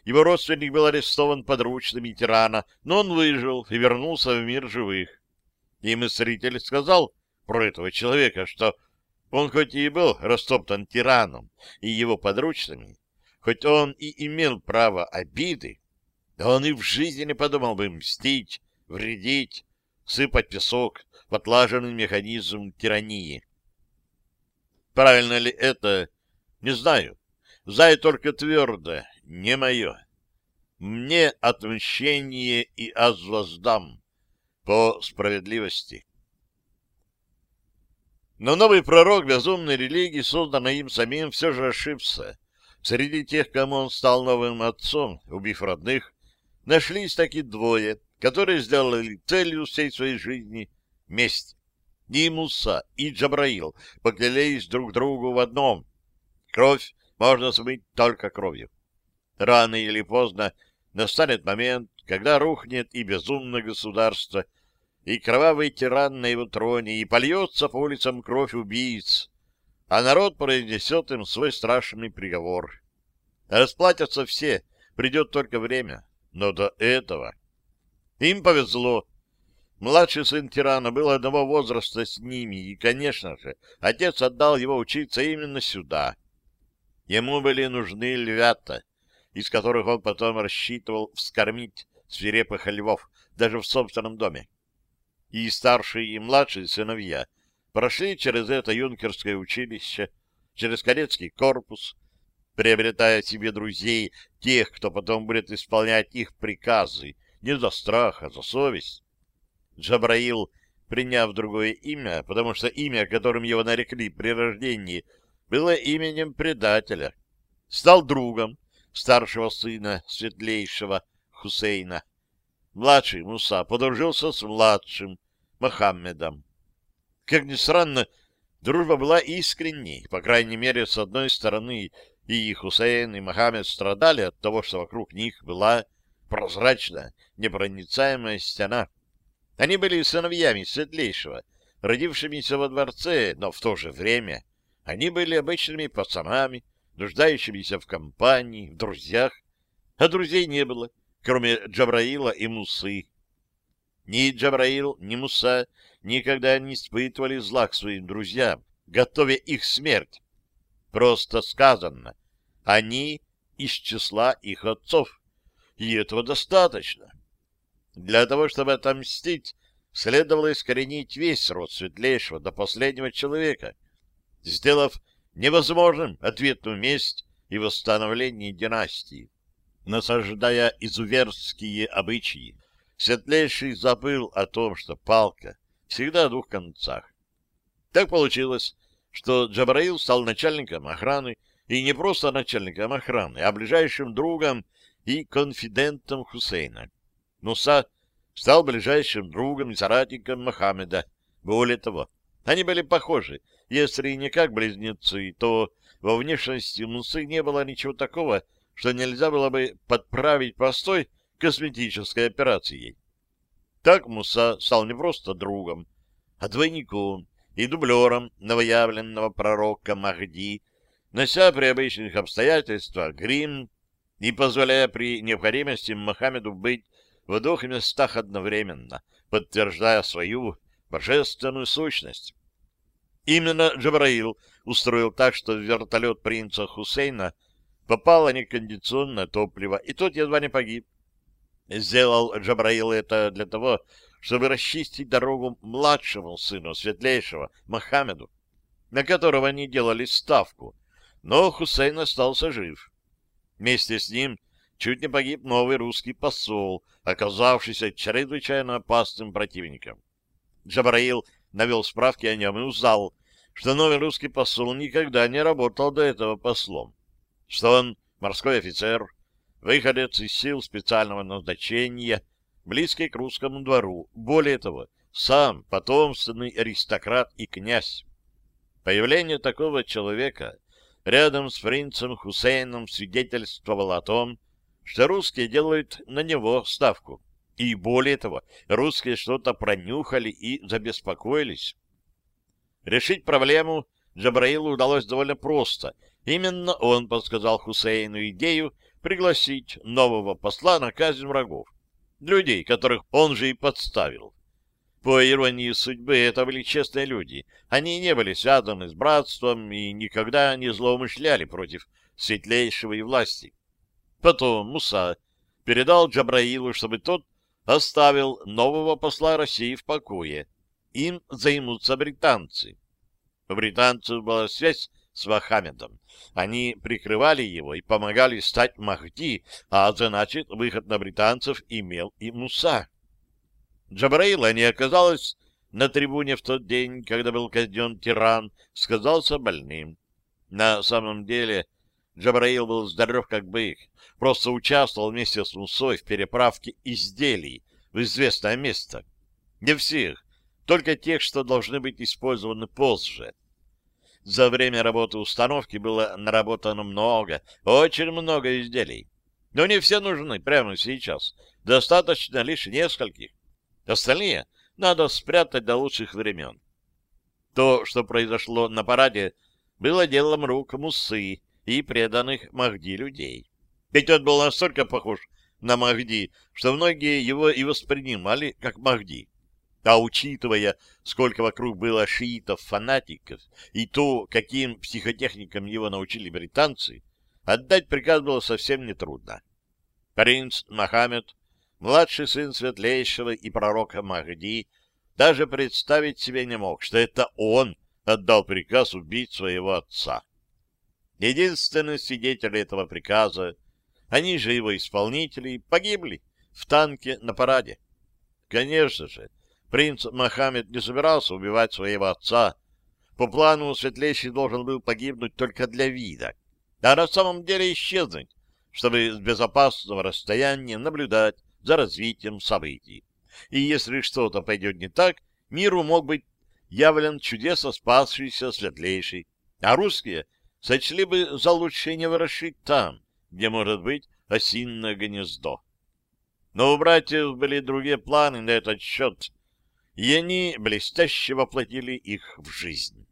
Его родственник был арестован подручными тирана, но он выжил и вернулся в мир живых. И мыслитель сказал про этого человека, что он хоть и был растоптан тираном и его подручными, хоть он и имел право обиды, да он и в жизни не подумал бы мстить, вредить, сыпать песок в отлаженный механизм тирании. Правильно ли это, не знаю. Знаю только твердо, не мое. Мне отмщение и аз воздам по справедливости. Но новый пророк безумной религии, созданной им самим, все же ошибся. Среди тех, кому он стал новым отцом, убив родных, нашлись такие двое, которые сделали целью всей своей жизни месть. И Муса, и Джабраил поклялись друг другу в одном. Кровь можно смыть только кровью. Рано или поздно настанет момент, когда рухнет и безумное государство, и кровавый тиран на его троне, и польется по улицам кровь убийц, а народ произнесет им свой страшный приговор. Расплатятся все, придет только время, но до этого... Им повезло. Младший сын тирана был одного возраста с ними, и, конечно же, отец отдал его учиться именно сюда. Ему были нужны львята, из которых он потом рассчитывал вскормить свирепых львов даже в собственном доме и старший, и младший сыновья прошли через это юнкерское училище, через кадетский корпус, приобретая себе друзей, тех, кто потом будет исполнять их приказы, не за страх, а за совесть. Джабраил, приняв другое имя, потому что имя, которым его нарекли при рождении, было именем предателя, стал другом старшего сына, светлейшего Хусейна. Младший Муса подружился с младшим Мохаммедом. Как ни странно, дружба была искренней, по крайней мере, с одной стороны, и Хусейн, и Мохаммед страдали от того, что вокруг них была прозрачная, непроницаемая стена. Они были сыновьями Светлейшего, родившимися во дворце, но в то же время они были обычными пацанами, нуждающимися в компании, в друзьях, а друзей не было кроме Джабраила и Мусы. Ни Джабраил, ни Муса никогда не испытывали зла к своим друзьям, готовя их смерть. Просто сказано, они из числа их отцов, и этого достаточно. Для того, чтобы отомстить, следовало искоренить весь род светлейшего до последнего человека, сделав невозможным ответную месть и восстановление династии насаждая изуверские обычаи. Светлейший забыл о том, что палка всегда о двух концах. Так получилось, что Джабраил стал начальником охраны, и не просто начальником охраны, а ближайшим другом и конфидентом Хусейна. Муса стал ближайшим другом и соратником Мохаммеда. Более того, они были похожи, если не как близнецы, то во внешности Мусы не было ничего такого, что нельзя было бы подправить простой косметической операцией. Так Муса стал не просто другом, а двойником и дублером новоявленного пророка Махди, нося при обычных обстоятельствах грим и позволяя при необходимости Мухаммеду быть в двух местах одновременно, подтверждая свою божественную сущность. Именно Джабраил устроил так, что вертолет принца Хусейна — попало некондиционное топливо, и тот едва не погиб. Сделал Джабраил это для того, чтобы расчистить дорогу младшему сыну, светлейшего, Мохаммеду. на которого они делали ставку, но Хусейн остался жив. Вместе с ним чуть не погиб новый русский посол, оказавшийся чрезвычайно опасным противником. Джабраил навел справки о нем и узнал, что новый русский посол никогда не работал до этого послом, что он морской офицер, выходец из сил специального назначения, близкий к русскому двору, более того, сам потомственный аристократ и князь. Появление такого человека рядом с принцем Хусейном свидетельствовало о том, что русские делают на него ставку. И более того, русские что-то пронюхали и забеспокоились. Решить проблему Джабраилу удалось довольно просто. Именно он подсказал Хусейну идею пригласить нового посла на казнь врагов. Людей, которых он же и подставил. По иронии судьбы, это были честные люди. Они не были связаны с братством и никогда не злоумышляли против светлейшего и власти. Потом Муса передал Джабраилу, чтобы тот оставил нового посла России в покое. Им займутся британцы. У британцев была связь с Вахамедом. Они прикрывали его и помогали стать Махди, а значит, выход на британцев имел и Муса. Джабраила не оказалось на трибуне в тот день, когда был казнен тиран, сказался больным. На самом деле Джабраил был здоров как бык, просто участвовал вместе с Мусой в переправке изделий в известное место. Не всех, только тех, что должны быть использованы позже. За время работы установки было наработано много, очень много изделий. Но не все нужны прямо сейчас. Достаточно лишь нескольких. Остальные надо спрятать до лучших времен. То, что произошло на параде, было делом рук Мусы и преданных Махди людей. Ведь он был настолько похож на Махди, что многие его и воспринимали как Махди. А учитывая, сколько вокруг было шиитов-фанатиков и то, каким психотехникам его научили британцы, отдать приказ было совсем нетрудно. Принц Мохаммед, младший сын светлейшего и пророка Махди, даже представить себе не мог, что это он отдал приказ убить своего отца. Единственные свидетели этого приказа они же его исполнители погибли в танке на параде. Конечно же, принц Мохаммед не собирался убивать своего отца. По плану Светлейший должен был погибнуть только для вида, а на самом деле исчезнуть, чтобы с безопасного расстояния наблюдать за развитием событий. И если что-то пойдет не так, миру мог быть явлен чудесно спасшийся Светлейший, а русские сочли бы за лучшее не ворошить там, где может быть осинное гнездо. Но у братьев были другие планы на этот счет, и они блестяще воплотили их в жизнь.